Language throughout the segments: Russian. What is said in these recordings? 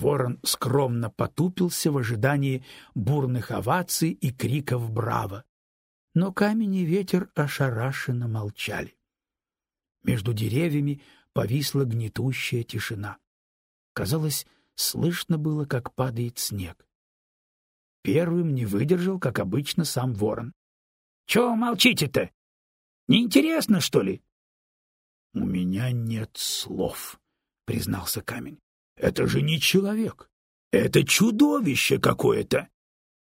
Ворон скромно потупился в ожидании бурных оваций и криков «Браво!». Но камень и ветер ошарашенно молчали. Между деревьями повисла гнетущая тишина. Казалось, слышно было, как падает снег. Первым не выдержал, как обычно, сам ворон. — Чего молчите-то? Неинтересно, что ли? — У меня нет слов, — признался камень. — Это же не человек. Это чудовище какое-то.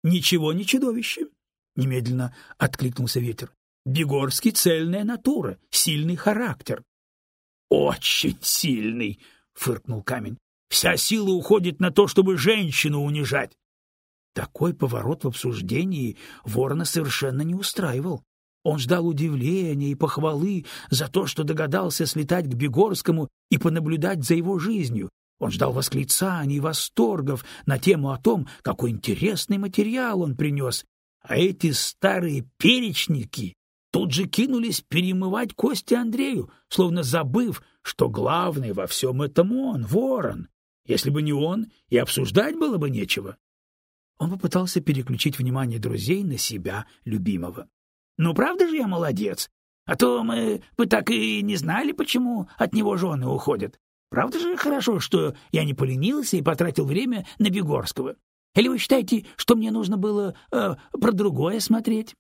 — Ничего не чудовище, — немедленно откликнулся ветер. — Бегорский — цельная натура, сильный характер. — Очень сильный, — фыркнул камень. — Вся сила уходит на то, чтобы женщину унижать. Такой поворот в обсуждении Ворона совершенно не устраивал. Он ждал удивления и похвалы за то, что догадался слетать к Бегорскому и понаблюдать за его жизнью. Он ждал восклицаний и восторгов на тему о том, какой интересный материал он принес. А эти старые перечники тут же кинулись перемывать кости Андрею, словно забыв, что главный во всем этом он, ворон. Если бы не он, и обсуждать было бы нечего. Он попытался переключить внимание друзей на себя, любимого. «Ну, правда же я молодец? А то мы бы так и не знали, почему от него жены уходят. Правда же хорошо, что я не поленился и потратил время на Бегорского? Или вы считаете, что мне нужно было э, про другое смотреть?»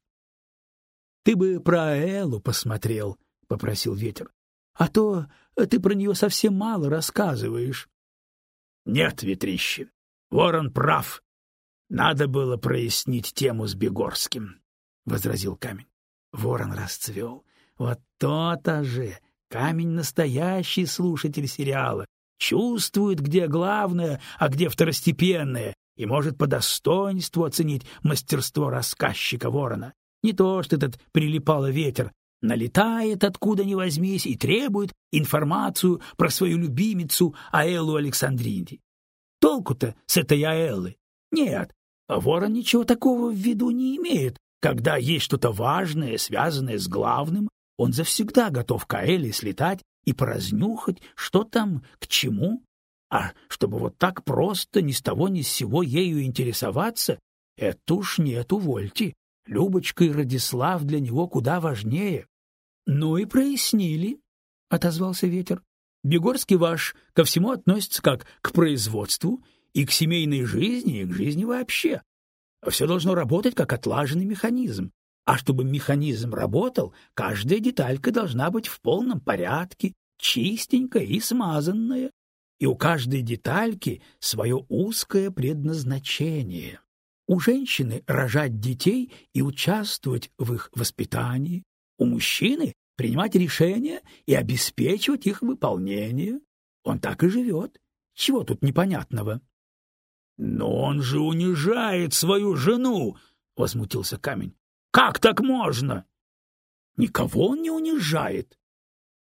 «Ты бы про Эллу посмотрел», — попросил ветер. «А то ты про нее совсем мало рассказываешь». «Нет, ветрище, Ворон прав. Надо было прояснить тему с Бегорским, — возразил камень. Ворон расцвел. Вот то-то же! Камень — настоящий слушатель сериала. Чувствует, где главное, а где второстепенное, и может по достоинству оценить мастерство рассказчика ворона. Не то, что этот прилипало ветер, налетает откуда ни возьмись и требует информацию про свою любимицу Аэлу Александриди. Толку-то с этой Аэллы? Нет, а ворон ничего такого в виду не имеет. Когда есть что-то важное, связанное с главным, он завсегда готов к Аэле слетать и поразнюхать, что там, к чему. А чтобы вот так просто ни с того ни с сего ею интересоваться, это уж нет, увольте. Любочка и Радислав для него куда важнее. — Ну и прояснили, — отозвался ветер. — Бегорский ваш ко всему относится как к производству и к семейной жизни, и к жизни вообще. Все должно работать как отлаженный механизм. А чтобы механизм работал, каждая деталька должна быть в полном порядке, чистенькая и смазанная. И у каждой детальки свое узкое предназначение. У женщины рожать детей и участвовать в их воспитании, у мужчины принимать решения и обеспечивать их выполнение. Он так и живет. Чего тут непонятного? Но он же унижает свою жену, возмутился камень. Как так можно? Никого он не унижает.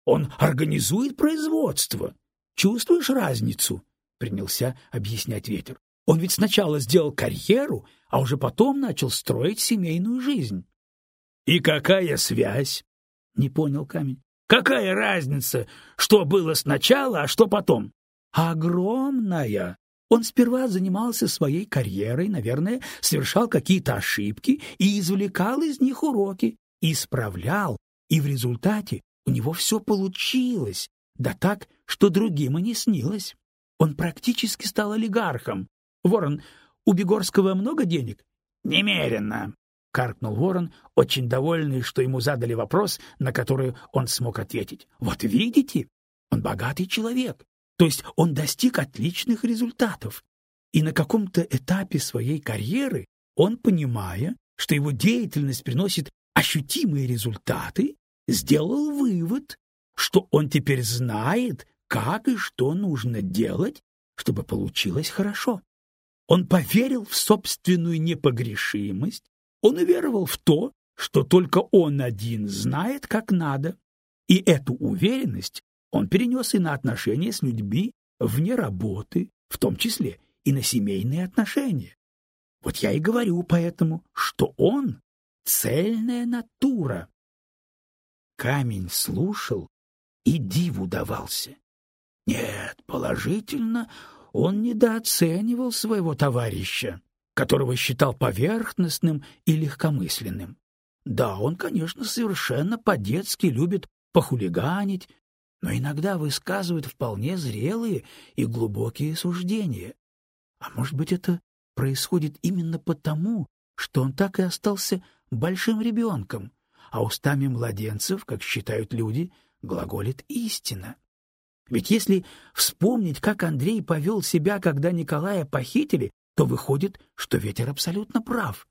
Он организует производство. Чувствуешь разницу? принялся объяснять ветер. Он ведь сначала сделал карьеру, а уже потом начал строить семейную жизнь. И какая связь? Не понял камень. Какая разница, что было сначала, а что потом? Огромная, он сперва занимался своей карьерой, наверное, совершал какие-то ошибки и извлекал из них уроки, исправлял, и в результате у него все получилось, да так, что другим и не снилось. Он практически стал олигархом. Ворон, у Бегорского много денег? Немерено, каркнул Ворон, очень довольный, что ему задали вопрос, на который он смог ответить. Вот видите, он богатый человек. То есть он достиг отличных результатов. И на каком-то этапе своей карьеры он, понимая, что его деятельность приносит ощутимые результаты, сделал вывод, что он теперь знает, как и что нужно делать, чтобы получилось хорошо. Он поверил в собственную непогрешимость, он уверовал в то, что только он один знает, как надо, и эту уверенность он перенес и на отношения с людьми вне работы, в том числе и на семейные отношения. Вот я и говорю поэтому, что он — цельная натура. Камень слушал и диву давался. Нет, положительно, он недооценивал своего товарища, которого считал поверхностным и легкомысленным. Да, он, конечно, совершенно по-детски любит похулиганить, но иногда высказывает вполне зрелые и глубокие суждения. А может быть, это происходит именно потому, что он так и остался большим ребенком, а устами младенцев, как считают люди, глаголит истина. Ведь если вспомнить, как Андрей повел себя, когда Николая похитили, то выходит, что ветер абсолютно прав.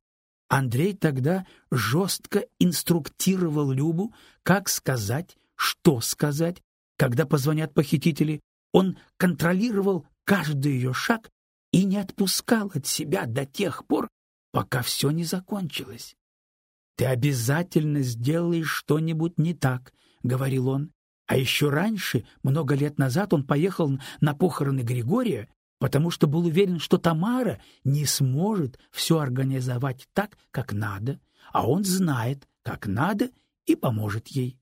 Андрей тогда жестко инструктировал Любу, как сказать, что сказать, когда позвонят похитители. Он контролировал каждый ее шаг и не отпускал от себя до тех пор, пока все не закончилось. «Ты обязательно сделаешь что-нибудь не так», — говорил он. А еще раньше, много лет назад, он поехал на похороны Григория, потому что был уверен, что Тамара не сможет все организовать так, как надо, а он знает, как надо, и поможет ей.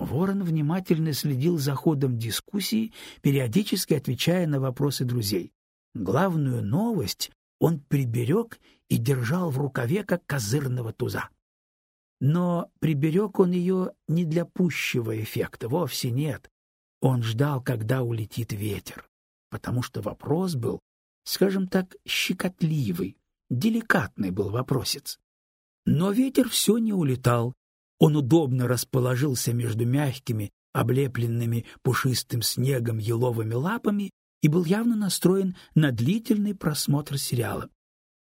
Ворон внимательно следил за ходом дискуссии, периодически отвечая на вопросы друзей. Главную новость он приберег и держал в рукаве, как козырного туза. Но приберег он ее не для пущего эффекта, вовсе нет. Он ждал, когда улетит ветер, потому что вопрос был, скажем так, щекотливый, деликатный был вопросец. Но ветер все не улетал. Он удобно расположился между мягкими, облепленными пушистым снегом еловыми лапами и был явно настроен на длительный просмотр сериала.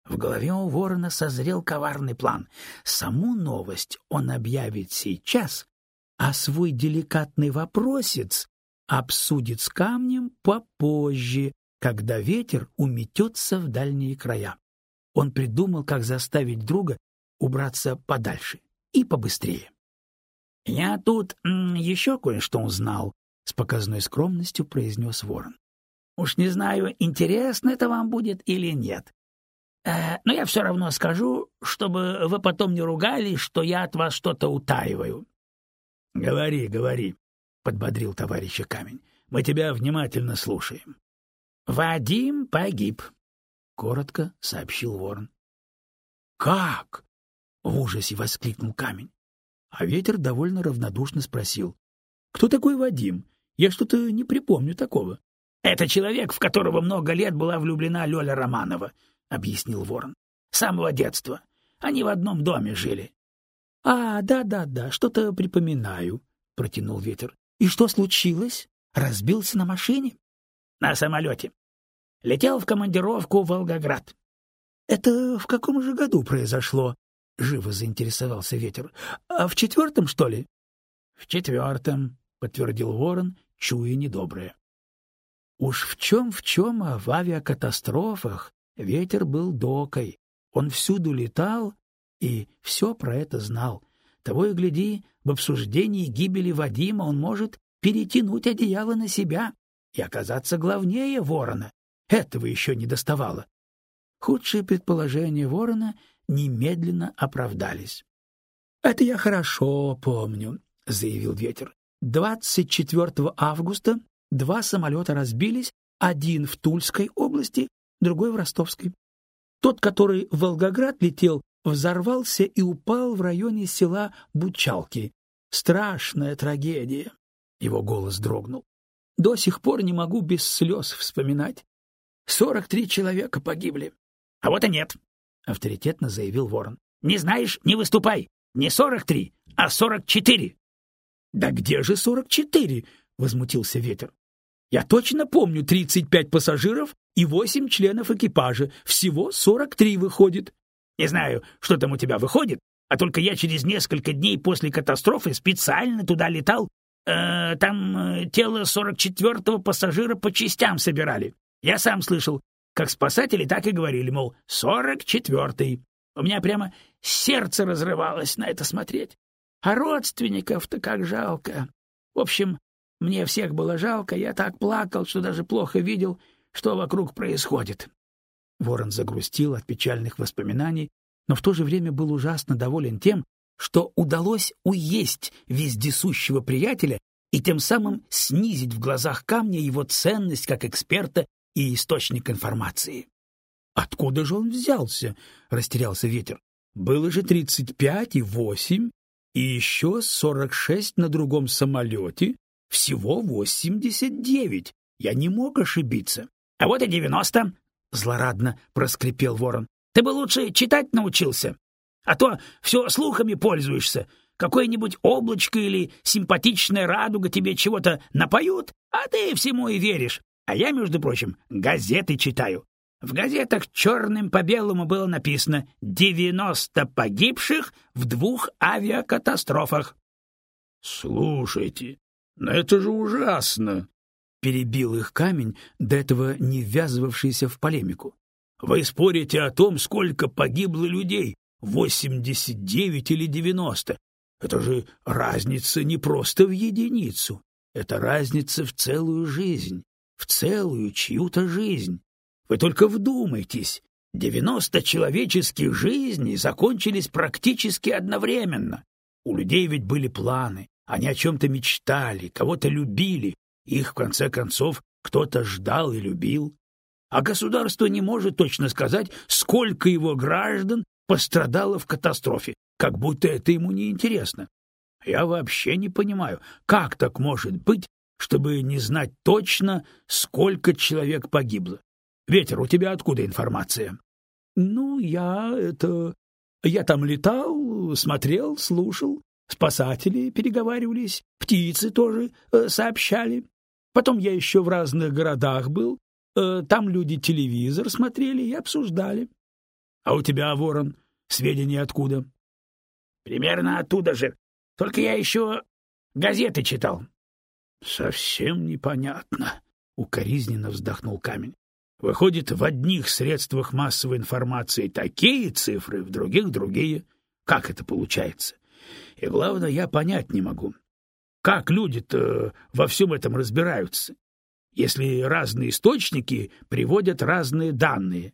В голове у ворона созрел коварный план. Саму новость он объявит сейчас, а свой деликатный вопросец обсудит с камнем попозже, когда ветер уметется в дальние края. Он придумал, как заставить друга убраться подальше и побыстрее. — Я тут еще кое-что узнал, — с показной скромностью произнес ворон. — Уж не знаю, интересно это вам будет или нет. Э, но я все равно скажу, чтобы вы потом не ругались, что я от вас что-то утаиваю. — Говори, говори, — подбодрил товарища камень. — Мы тебя внимательно слушаем. — Вадим погиб, — коротко сообщил ворон. — Как? — в ужасе воскликнул камень. А ветер довольно равнодушно спросил. — Кто такой Вадим? Я что-то не припомню такого. — Это человек, в которого много лет была влюблена Лёля Романова, объяснил Ворон. С самого детства. Они в одном доме жили. А, да-да-да, что-то припоминаю, протянул ветер. И что случилось? Разбился на машине? На самолете. Летел в командировку в Волгоград. Это в каком же году произошло? Живо заинтересовался ветер. А в четвертом, что ли? В четвертом, подтвердил Ворон, чуя недоброе. Уж в чем в чем, а в авиакатастрофах Ветер был докой, он всюду летал и все про это знал. Того и гляди, в обсуждении гибели Вадима он может перетянуть одеяло на себя и оказаться главнее ворона. Этого еще не доставало. Худшие предположения ворона немедленно оправдались. — Это я хорошо помню, — заявил ветер. 24 августа два самолета разбились, один в Тульской области, другой в Ростовской. Тот, который в Волгоград летел, взорвался и упал в районе села Бучалки. Страшная трагедия. Его голос дрогнул. До сих пор не могу без слез вспоминать. Сорок три человека погибли. — А вот и нет, — авторитетно заявил Ворон. — Не знаешь — не выступай. Не сорок три, а сорок четыре. — Да где же сорок четыре? — возмутился ветер. — Я точно помню тридцать пять пассажиров и восемь членов экипажа. Всего сорок три выходит. Не знаю, что там у тебя выходит, а только я через несколько дней после катастрофы специально туда летал. Э, там э, тело сорок четвертого пассажира по частям собирали. Я сам слышал, как спасатели так и говорили, мол, сорок четвертый. У меня прямо сердце разрывалось на это смотреть. А родственников-то как жалко. В общем, мне всех было жалко, я так плакал, что даже плохо видел, что вокруг происходит. Ворон загрустил от печальных воспоминаний, но в то же время был ужасно доволен тем, что удалось уесть вездесущего приятеля и тем самым снизить в глазах камня его ценность как эксперта и источник информации. Откуда же он взялся? растерялся ветер. Было же тридцать пять и восемь, и еще сорок шесть на другом самолете, всего восемьдесят девять. Я не мог ошибиться. А вот и девяносто, злорадно проскрипел ворон. Ты бы лучше читать научился, а то все слухами пользуешься. Какое-нибудь облачко или симпатичная радуга тебе чего-то напоют, а ты всему и веришь. А я, между прочим, газеты читаю. В газетах черным по белому было написано «девяносто погибших в двух авиакатастрофах». «Слушайте, но это же ужасно!» — перебил их камень, до этого не ввязывавшийся в полемику. «Вы спорите о том, сколько погибло людей, восемьдесят девять или девяносто. Это же разница не просто в единицу, это разница в целую жизнь, в целую чью-то жизнь. Вы только вдумайтесь, девяносто человеческих жизней закончились практически одновременно. У людей ведь были планы, они о чем-то мечтали, кого-то любили, их, в конце концов, кто-то ждал и любил. А государство не может точно сказать, сколько его граждан пострадало в катастрофе, как будто это ему не интересно. Я вообще не понимаю, как так может быть, чтобы не знать точно, сколько человек погибло. Ветер, у тебя откуда информация? Ну, я это я там летал, смотрел, слушал, спасатели переговаривались, птицы тоже э, сообщали. Потом я еще в разных городах был, э, там люди телевизор смотрели и обсуждали. А у тебя, Ворон, сведения откуда? Примерно оттуда же. Только я еще газеты читал. Совсем непонятно, укоризненно вздохнул камень. Выходит, в одних средствах массовой информации такие цифры, в других другие. Как это получается? И главное, я понять не могу. Как люди-то во всем этом разбираются, если разные источники приводят разные данные?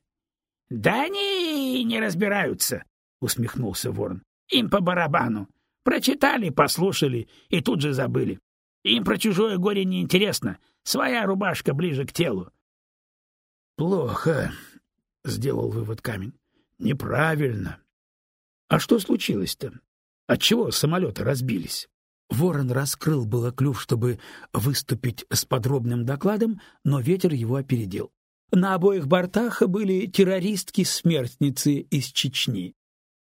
— Да они не разбираются, — усмехнулся Ворон. — Им по барабану. Прочитали, послушали и тут же забыли. Им про чужое горе не интересно. Своя рубашка ближе к телу. Плохо, сделал вывод камень. Неправильно. А что случилось-то? Отчего самолеты разбились? Ворон раскрыл было клюв, чтобы выступить с подробным докладом, но ветер его опередил. На обоих бортах были террористки-смертницы из Чечни.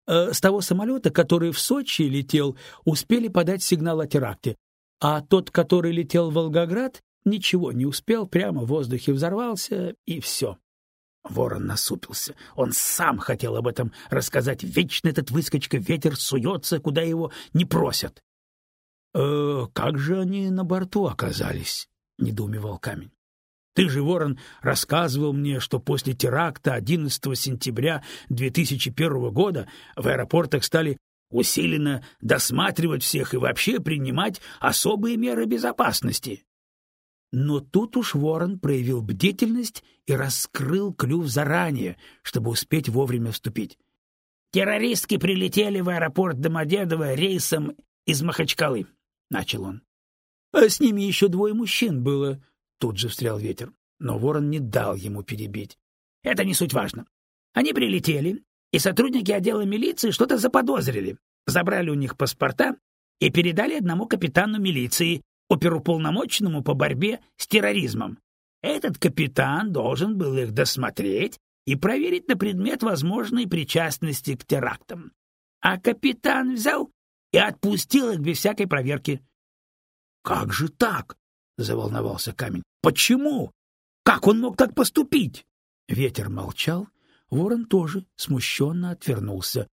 Э, с того самолета, который в Сочи летел, успели подать сигнал о теракте, а тот, который летел в Волгоград, ничего не успел, прямо в воздухе взорвался, и все. Ворон насупился. Он сам хотел об этом рассказать. Вечно этот выскочка ветер суется, куда его не просят. «Э, «Как же они на борту оказались?» — недоумевал камень. «Ты же, Ворон, рассказывал мне, что после теракта 11 сентября 2001 года в аэропортах стали усиленно досматривать всех и вообще принимать особые меры безопасности. Но тут уж ворон проявил бдительность и раскрыл клюв заранее, чтобы успеть вовремя вступить. «Террористки прилетели в аэропорт Домодедово рейсом из Махачкалы», — начал он. «А с ними еще двое мужчин было», — тут же встрял ветер. Но ворон не дал ему перебить. «Это не суть важно. Они прилетели, и сотрудники отдела милиции что-то заподозрили, забрали у них паспорта и передали одному капитану милиции, оперуполномоченному по борьбе с терроризмом. Этот капитан должен был их досмотреть и проверить на предмет возможной причастности к терактам. А капитан взял и отпустил их без всякой проверки. — Как же так? — заволновался камень. — Почему? Как он мог так поступить? Ветер молчал, ворон тоже смущенно отвернулся.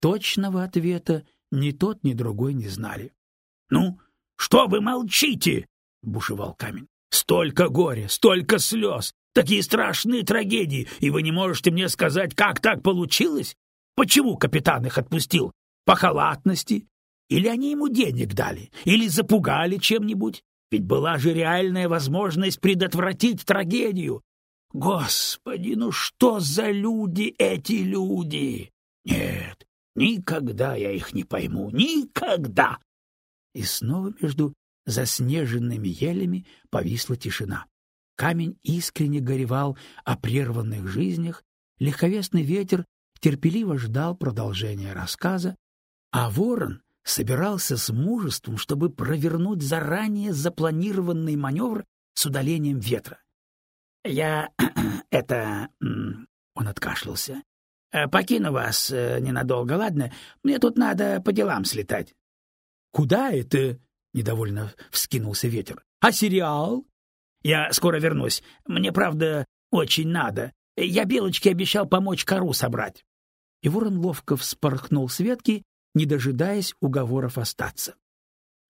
Точного ответа ни тот, ни другой не знали. — Ну, что вы молчите? бушевал камень. Столько горя, столько слез, такие страшные трагедии, и вы не можете мне сказать, как так получилось? Почему капитан их отпустил? По халатности? Или они ему денег дали? Или запугали чем-нибудь? Ведь была же реальная возможность предотвратить трагедию. Господи, ну что за люди эти люди? Нет, никогда я их не пойму, никогда. И снова между за снеженными елями повисла тишина. Камень искренне горевал о прерванных жизнях, легковесный ветер терпеливо ждал продолжения рассказа, а ворон собирался с мужеством, чтобы провернуть заранее запланированный маневр с удалением ветра. «Я... это...» — он откашлялся. «Э, «Покину вас э, ненадолго, ладно? Мне тут надо по делам слетать». «Куда это?» — недовольно вскинулся ветер. «А сериал?» Я скоро вернусь. Мне, правда, очень надо. Я Белочке обещал помочь кору собрать. И ворон ловко вспорхнул с ветки, не дожидаясь уговоров остаться.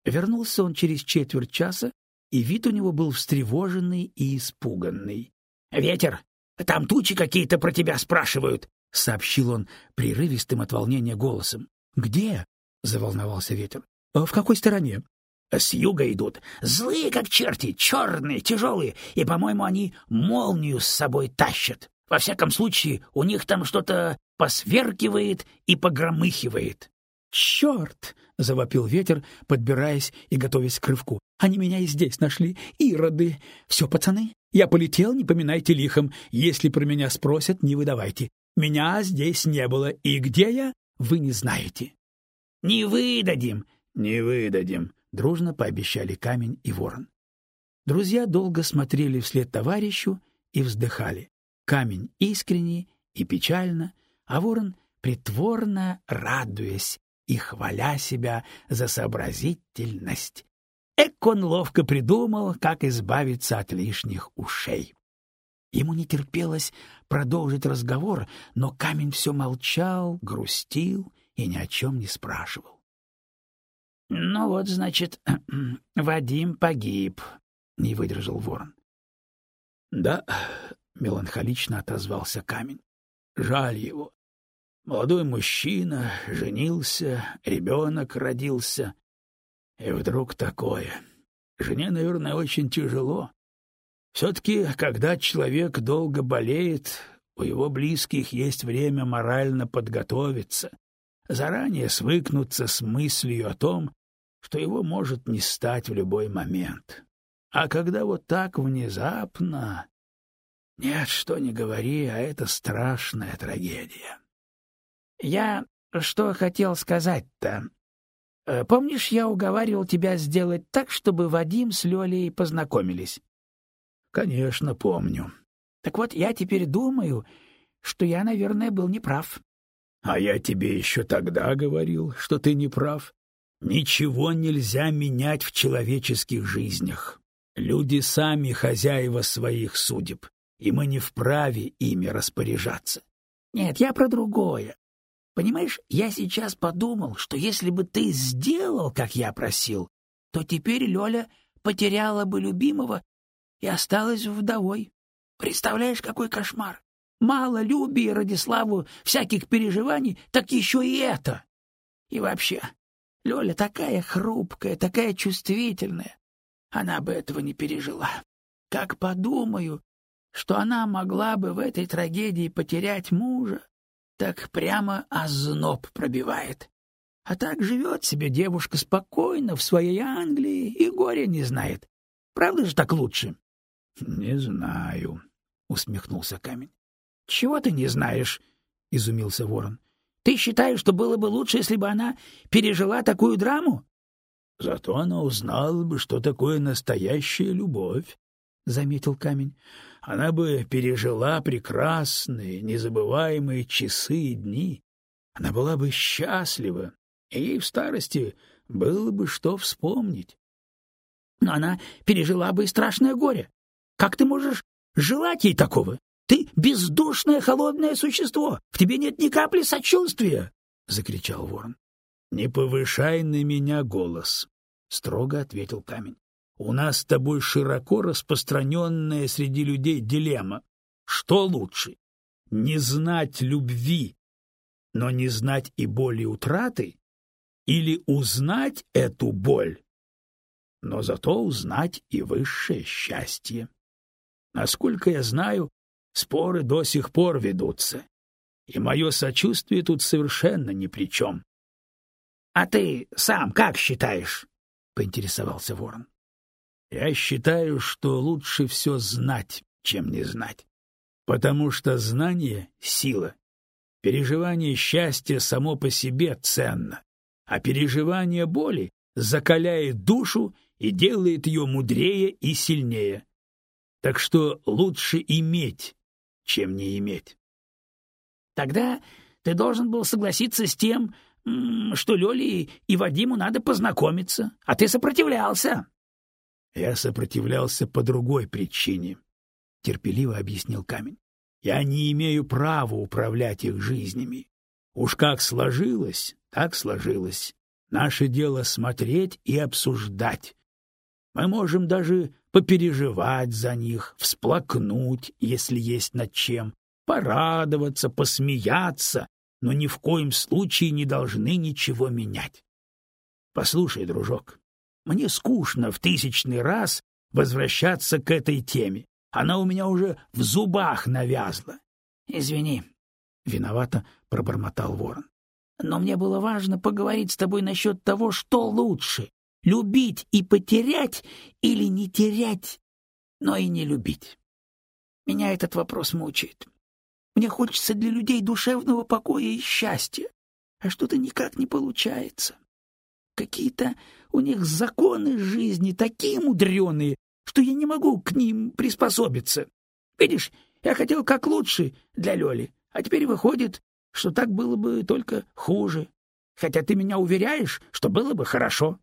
Вернулся он через четверть часа, и вид у него был встревоженный и испуганный. — Ветер, там тучи какие-то про тебя спрашивают, — сообщил он прерывистым от волнения голосом. — Где? — заволновался ветер. — В какой стороне? С юга идут. Злые, как черти, черные, тяжелые, и, по-моему, они молнию с собой тащат. Во всяком случае, у них там что-то посверкивает и погромыхивает. «Черт!» — завопил ветер, подбираясь и готовясь к рывку. «Они меня и здесь нашли, ироды! Все, пацаны, я полетел, не поминайте лихом. Если про меня спросят, не выдавайте. Меня здесь не было, и где я, вы не знаете». «Не выдадим!» «Не выдадим!» — дружно пообещали камень и ворон. Друзья долго смотрели вслед товарищу и вздыхали. Камень искренне и печально, а ворон притворно радуясь и хваля себя за сообразительность. Эк он ловко придумал, как избавиться от лишних ушей. Ему не терпелось продолжить разговор, но камень все молчал, грустил и ни о чем не спрашивал. — Ну вот, значит, Вадим погиб, — не выдержал ворон. — Да, — меланхолично отозвался камень. — Жаль его. Молодой мужчина, женился, ребенок родился. И вдруг такое. Жене, наверное, очень тяжело. Все-таки, когда человек долго болеет, у его близких есть время морально подготовиться, заранее свыкнуться с мыслью о том, что его может не стать в любой момент. А когда вот так внезапно... Нет, что не говори, а это страшная трагедия. Я что хотел сказать-то? Э, помнишь, я уговаривал тебя сделать так, чтобы Вадим с Лёлей познакомились? Конечно, помню. Так вот, я теперь думаю, что я, наверное, был неправ. А я тебе еще тогда говорил, что ты не прав. Ничего нельзя менять в человеческих жизнях. Люди сами хозяева своих судеб, и мы не вправе ими распоряжаться. Нет, я про другое. Понимаешь, я сейчас подумал, что если бы ты сделал, как я просил, то теперь Лёля потеряла бы любимого и осталась вдовой. Представляешь, какой кошмар! Мало Любе и Радиславу всяких переживаний, так еще и это. И вообще, Лёля такая хрупкая, такая чувствительная. Она бы этого не пережила. Как подумаю, что она могла бы в этой трагедии потерять мужа, так прямо озноб пробивает. А так живет себе девушка спокойно в своей Англии и горя не знает. Правда же так лучше? — Не знаю, — усмехнулся камень. — Чего ты не знаешь? — изумился ворон. Ты считаешь, что было бы лучше, если бы она пережила такую драму? — Зато она узнала бы, что такое настоящая любовь, — заметил камень. — Она бы пережила прекрасные, незабываемые часы и дни. Она была бы счастлива, и ей в старости было бы что вспомнить. — Но она пережила бы и страшное горе. Как ты можешь желать ей такого? Ты бездушное холодное существо, в тебе нет ни капли сочувствия, закричал ворон. Не повышай на меня голос, строго ответил камень. У нас с тобой широко распространенная среди людей дилемма. Что лучше? Не знать любви, но не знать и боли утраты, или узнать эту боль, но зато узнать и высшее счастье. Насколько я знаю, Споры до сих пор ведутся, и мое сочувствие тут совершенно ни при чем. — А ты сам как считаешь? — поинтересовался Ворон. Я считаю, что лучше все знать, чем не знать. Потому что знание — сила. Переживание счастья само по себе ценно, а переживание боли закаляет душу и делает ее мудрее и сильнее. Так что лучше иметь, чем не иметь. Тогда ты должен был согласиться с тем, что Лёле и Вадиму надо познакомиться, а ты сопротивлялся. Я сопротивлялся по другой причине, терпеливо объяснил камень. Я не имею права управлять их жизнями. Уж как сложилось, так сложилось. Наше дело смотреть и обсуждать. Мы можем даже попереживать за них, всплакнуть, если есть над чем, порадоваться, посмеяться, но ни в коем случае не должны ничего менять. Послушай, дружок, мне скучно в тысячный раз возвращаться к этой теме. Она у меня уже в зубах навязла. Извини, виновато пробормотал Ворон. Но мне было важно поговорить с тобой насчет того, что лучше — любить и потерять или не терять, но и не любить. Меня этот вопрос мучает. Мне хочется для людей душевного покоя и счастья, а что-то никак не получается. Какие-то у них законы жизни такие мудреные, что я не могу к ним приспособиться. Видишь, я хотел как лучше для Лёли, а теперь выходит, что так было бы только хуже. Хотя ты меня уверяешь, что было бы хорошо.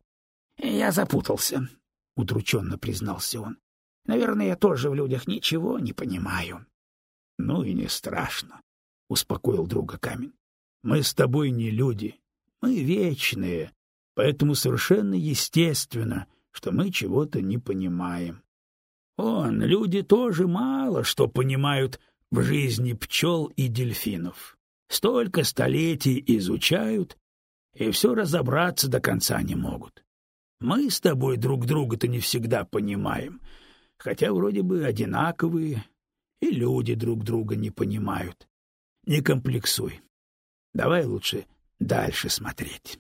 Я запутался, — удрученно признался он. Наверное, я тоже в людях ничего не понимаю. — Ну и не страшно, — успокоил друга камень. — Мы с тобой не люди, мы вечные, поэтому совершенно естественно, что мы чего-то не понимаем. Он, люди тоже мало что понимают в жизни пчел и дельфинов. Столько столетий изучают, и все разобраться до конца не могут. Мы с тобой друг друга-то не всегда понимаем, хотя вроде бы одинаковые, и люди друг друга не понимают. Не комплексуй. Давай лучше дальше смотреть.